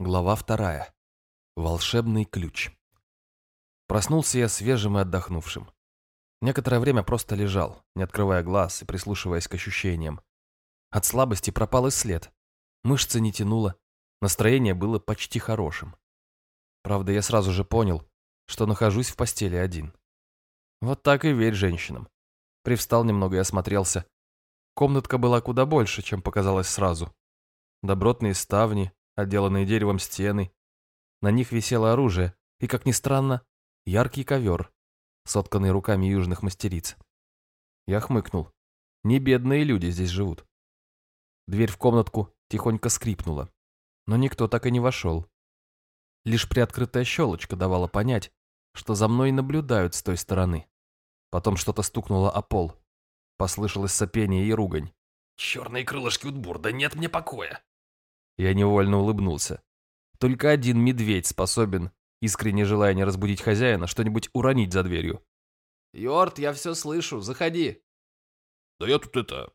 Глава вторая. Волшебный ключ. Проснулся я свежим и отдохнувшим. Некоторое время просто лежал, не открывая глаз и прислушиваясь к ощущениям. От слабости пропал и след. Мышцы не тянуло, настроение было почти хорошим. Правда, я сразу же понял, что нахожусь в постели один. Вот так и верь женщинам. Привстал немного и осмотрелся. Комнатка была куда больше, чем показалось сразу. Добротные ставни, отделанные деревом стены. На них висело оружие и, как ни странно, яркий ковер, сотканный руками южных мастериц. Я хмыкнул. Не бедные люди здесь живут. Дверь в комнатку тихонько скрипнула, но никто так и не вошел. Лишь приоткрытая щелочка давала понять, что за мной наблюдают с той стороны. Потом что-то стукнуло о пол. Послышалось сопение и ругань. «Черные крылышки Утбур, да нет мне покоя!» Я невольно улыбнулся. Только один медведь способен, искренне желая не разбудить хозяина, что-нибудь уронить за дверью. «Йорд, я все слышу, заходи!» «Да я тут это...»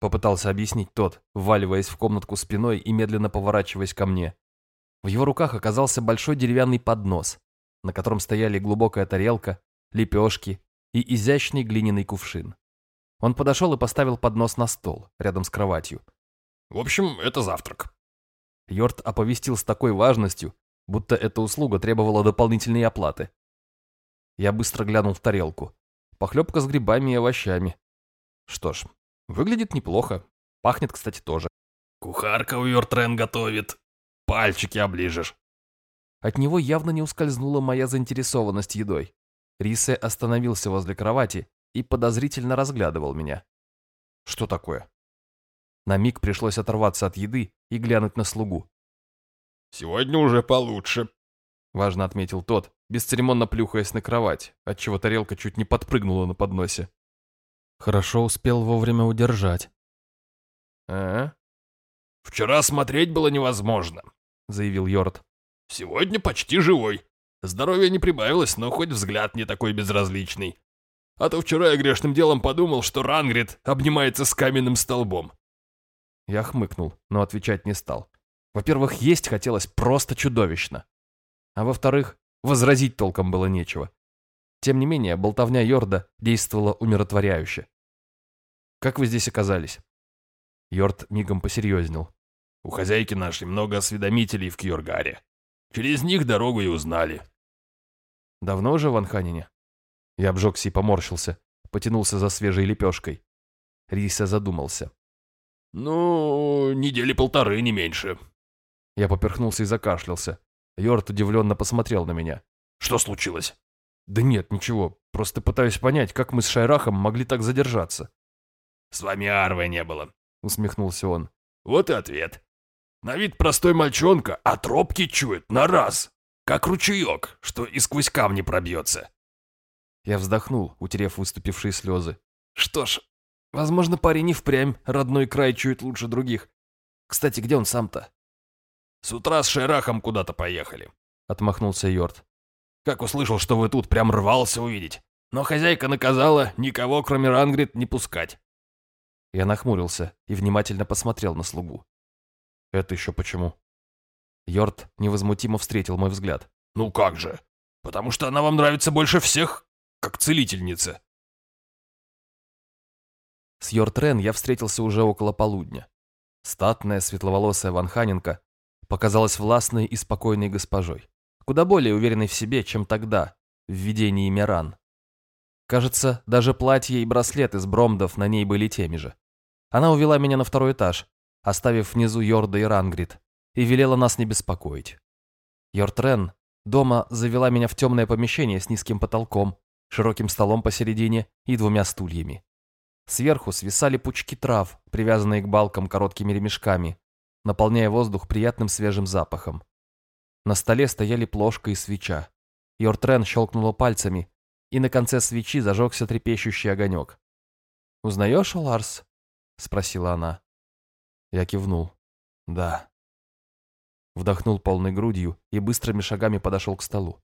Попытался объяснить тот, вваливаясь в комнатку спиной и медленно поворачиваясь ко мне. В его руках оказался большой деревянный поднос, на котором стояли глубокая тарелка, лепешки и изящный глиняный кувшин. Он подошел и поставил поднос на стол, рядом с кроватью. «В общем, это завтрак. Йорд оповестил с такой важностью, будто эта услуга требовала дополнительной оплаты. Я быстро глянул в тарелку. Похлебка с грибами и овощами. Что ж, выглядит неплохо. Пахнет, кстати, тоже. Кухарка у Йортрен готовит. Пальчики оближешь. От него явно не ускользнула моя заинтересованность едой. Рисе остановился возле кровати и подозрительно разглядывал меня. Что такое? На миг пришлось оторваться от еды и глянуть на слугу. «Сегодня уже получше», — важно отметил тот, бесцеремонно плюхаясь на кровать, отчего тарелка чуть не подпрыгнула на подносе. Хорошо успел вовремя удержать. «А? Вчера смотреть было невозможно», — заявил Йорд. «Сегодня почти живой. Здоровье не прибавилось, но хоть взгляд не такой безразличный. А то вчера я грешным делом подумал, что Рангрид обнимается с каменным столбом. Я хмыкнул, но отвечать не стал. Во-первых, есть хотелось просто чудовищно. А во-вторых, возразить толком было нечего. Тем не менее, болтовня Йорда действовала умиротворяюще. «Как вы здесь оказались?» Йорд мигом посерьезнел. «У хозяйки нашей много осведомителей в Кьоргаре. Через них дорогу и узнали». «Давно уже в Анханине?» Я обжегся и поморщился, потянулся за свежей лепешкой. Риса задумался. «Ну, недели полторы, не меньше». Я поперхнулся и закашлялся. Йорд удивленно посмотрел на меня. «Что случилось?» «Да нет, ничего. Просто пытаюсь понять, как мы с Шайрахом могли так задержаться». «С вами Арвы не было», — усмехнулся он. «Вот и ответ. На вид простой мальчонка, а тропки чует на раз, как ручеек, что и сквозь камни пробьется». Я вздохнул, утерев выступившие слезы. «Что ж, Возможно, парень и впрямь родной край чует лучше других. Кстати, где он сам-то? С утра с Шерахом куда-то поехали, отмахнулся Йорд. Как услышал, что вы тут, прям рвался увидеть. Но хозяйка наказала никого, кроме Рангрид, не пускать. Я нахмурился и внимательно посмотрел на слугу. Это еще почему? Йорд невозмутимо встретил мой взгляд. Ну как же? Потому что она вам нравится больше всех, как целительница. С Йортрен я встретился уже около полудня. Статная светловолосая Ванханенко показалась властной и спокойной госпожой, куда более уверенной в себе, чем тогда, в видении Миран. Кажется, даже платье и браслет из бромдов на ней были теми же. Она увела меня на второй этаж, оставив внизу Йорда и Рангрид, и велела нас не беспокоить. Йортрен дома завела меня в темное помещение с низким потолком, широким столом посередине и двумя стульями. Сверху свисали пучки трав, привязанные к балкам короткими ремешками, наполняя воздух приятным свежим запахом. На столе стояли плошка и свеча. Йортрен щелкнула пальцами, и на конце свечи зажегся трепещущий огонек. «Узнаешь, Ларс?» — спросила она. Я кивнул. «Да». Вдохнул полной грудью и быстрыми шагами подошел к столу.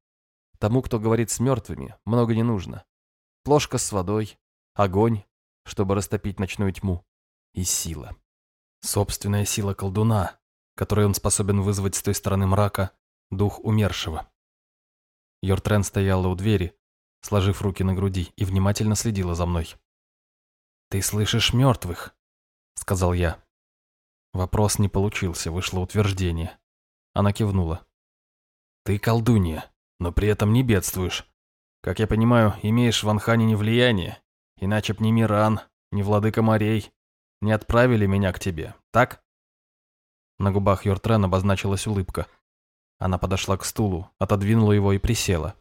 Тому, кто говорит с мертвыми, много не нужно. Плошка с водой, огонь, чтобы растопить ночную тьму, и сила. Собственная сила колдуна, которой он способен вызвать с той стороны мрака дух умершего. Йортрен стояла у двери, сложив руки на груди, и внимательно следила за мной. «Ты слышишь мертвых?» — сказал я. Вопрос не получился, вышло утверждение. Она кивнула. «Ты колдунья, но при этом не бедствуешь. Как я понимаю, имеешь в Анхане влияние, иначе б ни Миран, ни Владыка морей не отправили меня к тебе, так?» На губах Йортрен обозначилась улыбка. Она подошла к стулу, отодвинула его и присела.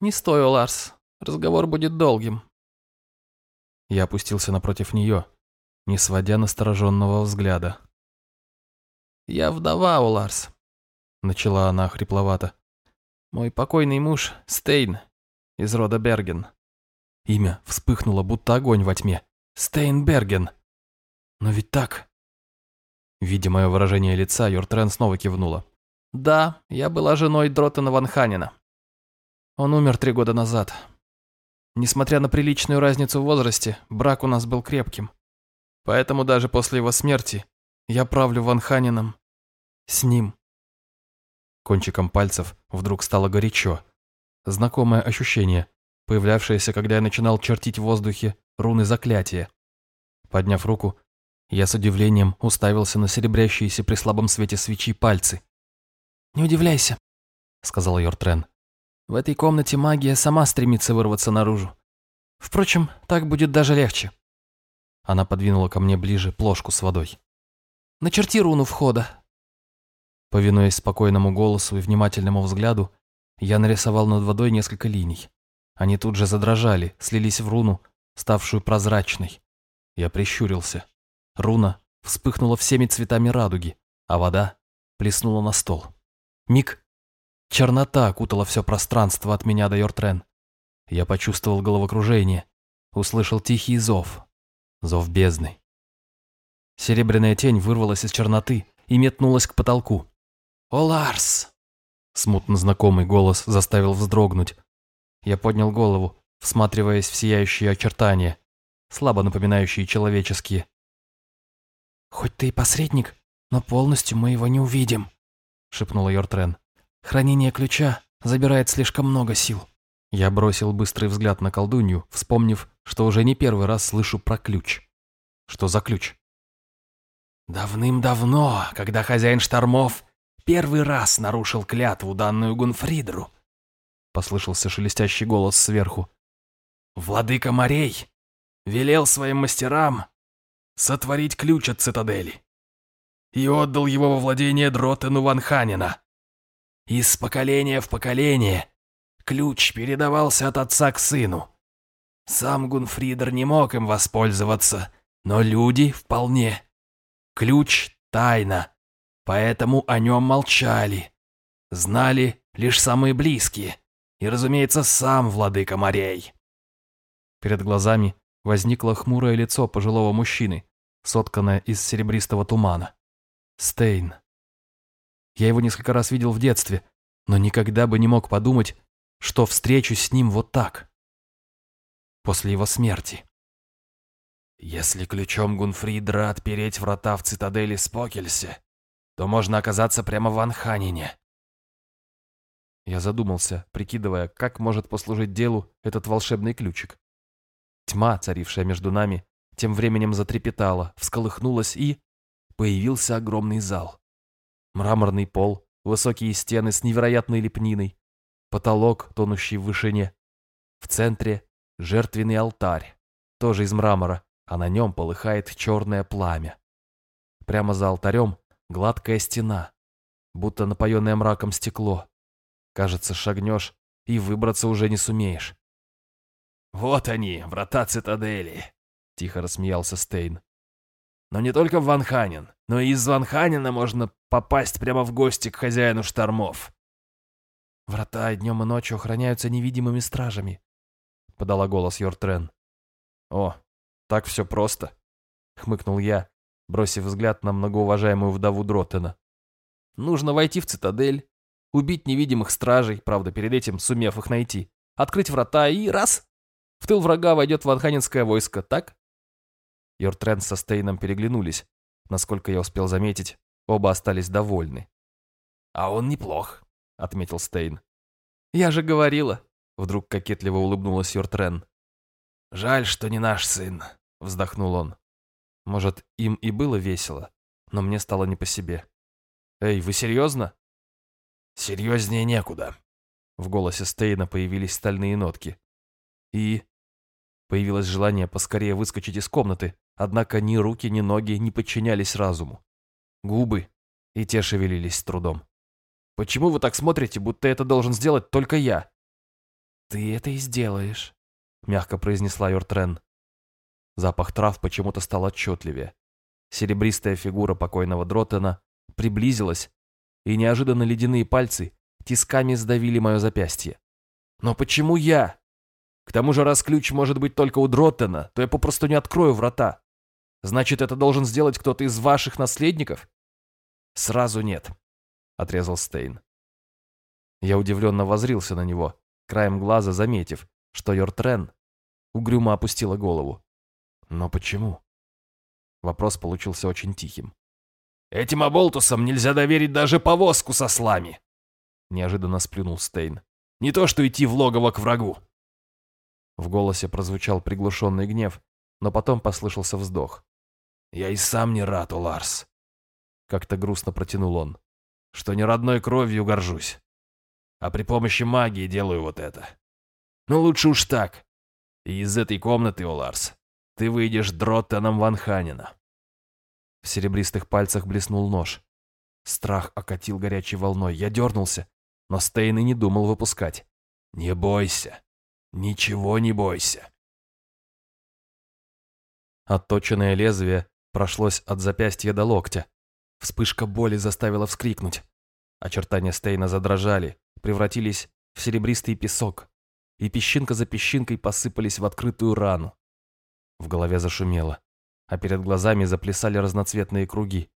«Не стой, Ларс. Разговор будет долгим». Я опустился напротив нее, не сводя настороженного взгляда. «Я вдова, Ларс. начала она хрипловато. «Мой покойный муж Стейн из рода Берген». Имя вспыхнуло, будто огонь во тьме. «Стейнберген!» «Но ведь так...» Видя мое выражение лица, Йортрен снова кивнула. «Да, я была женой Дротена Ванханина. Он умер три года назад. Несмотря на приличную разницу в возрасте, брак у нас был крепким. Поэтому даже после его смерти я правлю Ванханином с ним». Кончиком пальцев вдруг стало горячо. Знакомое ощущение, появлявшееся, когда я начинал чертить в воздухе руны заклятия. Подняв руку, я с удивлением уставился на серебрящиеся при слабом свете свечи пальцы. «Не удивляйся», — сказал Йортрен. «В этой комнате магия сама стремится вырваться наружу. Впрочем, так будет даже легче». Она подвинула ко мне ближе плошку с водой. «Начерти руну входа». Повинуясь спокойному голосу и внимательному взгляду, я нарисовал над водой несколько линий. Они тут же задрожали, слились в руну, ставшую прозрачной. Я прищурился. Руна вспыхнула всеми цветами радуги, а вода плеснула на стол. Миг. Чернота окутала все пространство от меня до Йортрен. Я почувствовал головокружение, услышал тихий зов. Зов бездны. Серебряная тень вырвалась из черноты и метнулась к потолку. «О, Ларс!» Смутно знакомый голос заставил вздрогнуть. Я поднял голову, всматриваясь в сияющие очертания, слабо напоминающие человеческие. «Хоть ты и посредник, но полностью мы его не увидим», — шепнула Йортрен. «Хранение ключа забирает слишком много сил». Я бросил быстрый взгляд на колдунью, вспомнив, что уже не первый раз слышу про ключ. Что за ключ? «Давным-давно, когда хозяин штормов первый раз нарушил клятву, данную Гунфридру», — послышался шелестящий голос сверху. «Владыка морей велел своим мастерам сотворить ключ от цитадели и отдал его во владение Дротену Ванханина. Из поколения в поколение ключ передавался от отца к сыну. Сам Гунфридер не мог им воспользоваться, но люди вполне. Ключ — тайна, поэтому о нем молчали. Знали лишь самые близкие, и, разумеется, сам владыка морей. Перед глазами возникло хмурое лицо пожилого мужчины, сотканное из серебристого тумана. Стейн. Я его несколько раз видел в детстве, но никогда бы не мог подумать, что встречусь с ним вот так. После его смерти. Если ключом Гунфридра отпереть врата в цитадели Спокельсе, то можно оказаться прямо в Анханине. Я задумался, прикидывая, как может послужить делу этот волшебный ключик. Тьма, царившая между нами, тем временем затрепетала, всколыхнулась и... Появился огромный зал. Мраморный пол, высокие стены с невероятной лепниной, потолок, тонущий в вышине. В центре жертвенный алтарь, тоже из мрамора, а на нем полыхает черное пламя. Прямо за алтарем гладкая стена, будто напоенное мраком стекло. Кажется, шагнешь и выбраться уже не сумеешь. «Вот они, врата цитадели», — тихо рассмеялся Стейн. «Но не только в Ванханин, но и из Ванханина можно попасть прямо в гости к хозяину штормов». «Врата днем и ночью охраняются невидимыми стражами», — подала голос Йортрен. «О, так все просто», — хмыкнул я, бросив взгляд на многоуважаемую вдову Дроттена. «Нужно войти в цитадель, убить невидимых стражей, правда, перед этим сумев их найти, открыть врата и раз в тыл врага войдет ванханинское войско, так? Йортрен со Стейном переглянулись. Насколько я успел заметить, Оба остались довольны. «А он неплох», — отметил Стейн. «Я же говорила», — вдруг кокетливо улыбнулась Йортрен. «Жаль, что не наш сын», — вздохнул он. Может, им и было весело, но мне стало не по себе. «Эй, вы серьезно?» «Серьезнее некуда». В голосе Стейна появились стальные нотки. И... Появилось желание поскорее выскочить из комнаты, однако ни руки, ни ноги не подчинялись разуму. Губы, и те шевелились с трудом. «Почему вы так смотрите, будто это должен сделать только я?» «Ты это и сделаешь», — мягко произнесла Йортрен. Запах трав почему-то стал отчетливее. Серебристая фигура покойного Дротена приблизилась, и неожиданно ледяные пальцы тисками сдавили мое запястье. «Но почему я?» К тому же, раз ключ может быть только у Дроттена, то я попросту не открою врата. Значит, это должен сделать кто-то из ваших наследников? Сразу нет, отрезал Стейн. Я удивленно возрился на него, краем глаза заметив, что Йортрен угрюмо опустила голову. Но почему? Вопрос получился очень тихим. «Этим оболтусам нельзя доверить даже повозку со слами!» Неожиданно сплюнул Стейн. «Не то что идти в логово к врагу!» В голосе прозвучал приглушенный гнев, но потом послышался вздох. «Я и сам не рад, Ларс. Как-то грустно протянул он. «Что не родной кровью горжусь, а при помощи магии делаю вот это. Ну лучше уж так. И из этой комнаты, Ларс, ты выйдешь Дроттеном Ванханина». В серебристых пальцах блеснул нож. Страх окатил горячей волной. Я дернулся, но Стейн и не думал выпускать. «Не бойся», Ничего не бойся. Отточенное лезвие прошлось от запястья до локтя. Вспышка боли заставила вскрикнуть. Очертания Стейна задрожали, превратились в серебристый песок, и песчинка за песчинкой посыпались в открытую рану. В голове зашумело, а перед глазами заплясали разноцветные круги.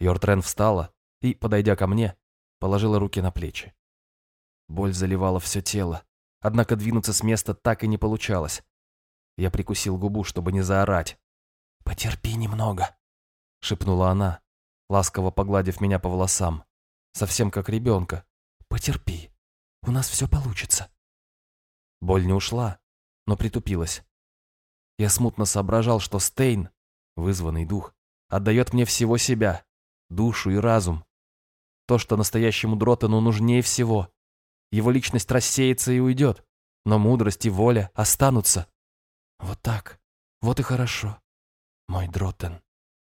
Йортрен встала и, подойдя ко мне, положила руки на плечи. Боль заливала все тело, Однако двинуться с места так и не получалось. Я прикусил губу, чтобы не заорать. «Потерпи немного», — шепнула она, ласково погладив меня по волосам. Совсем как ребенка. «Потерпи, у нас все получится». Боль не ушла, но притупилась. Я смутно соображал, что Стейн, вызванный дух, отдает мне всего себя, душу и разум. То, что настоящему Дротану нужнее всего. Его личность рассеется и уйдет, но мудрость и воля останутся. Вот так. Вот и хорошо, мой Дроттен.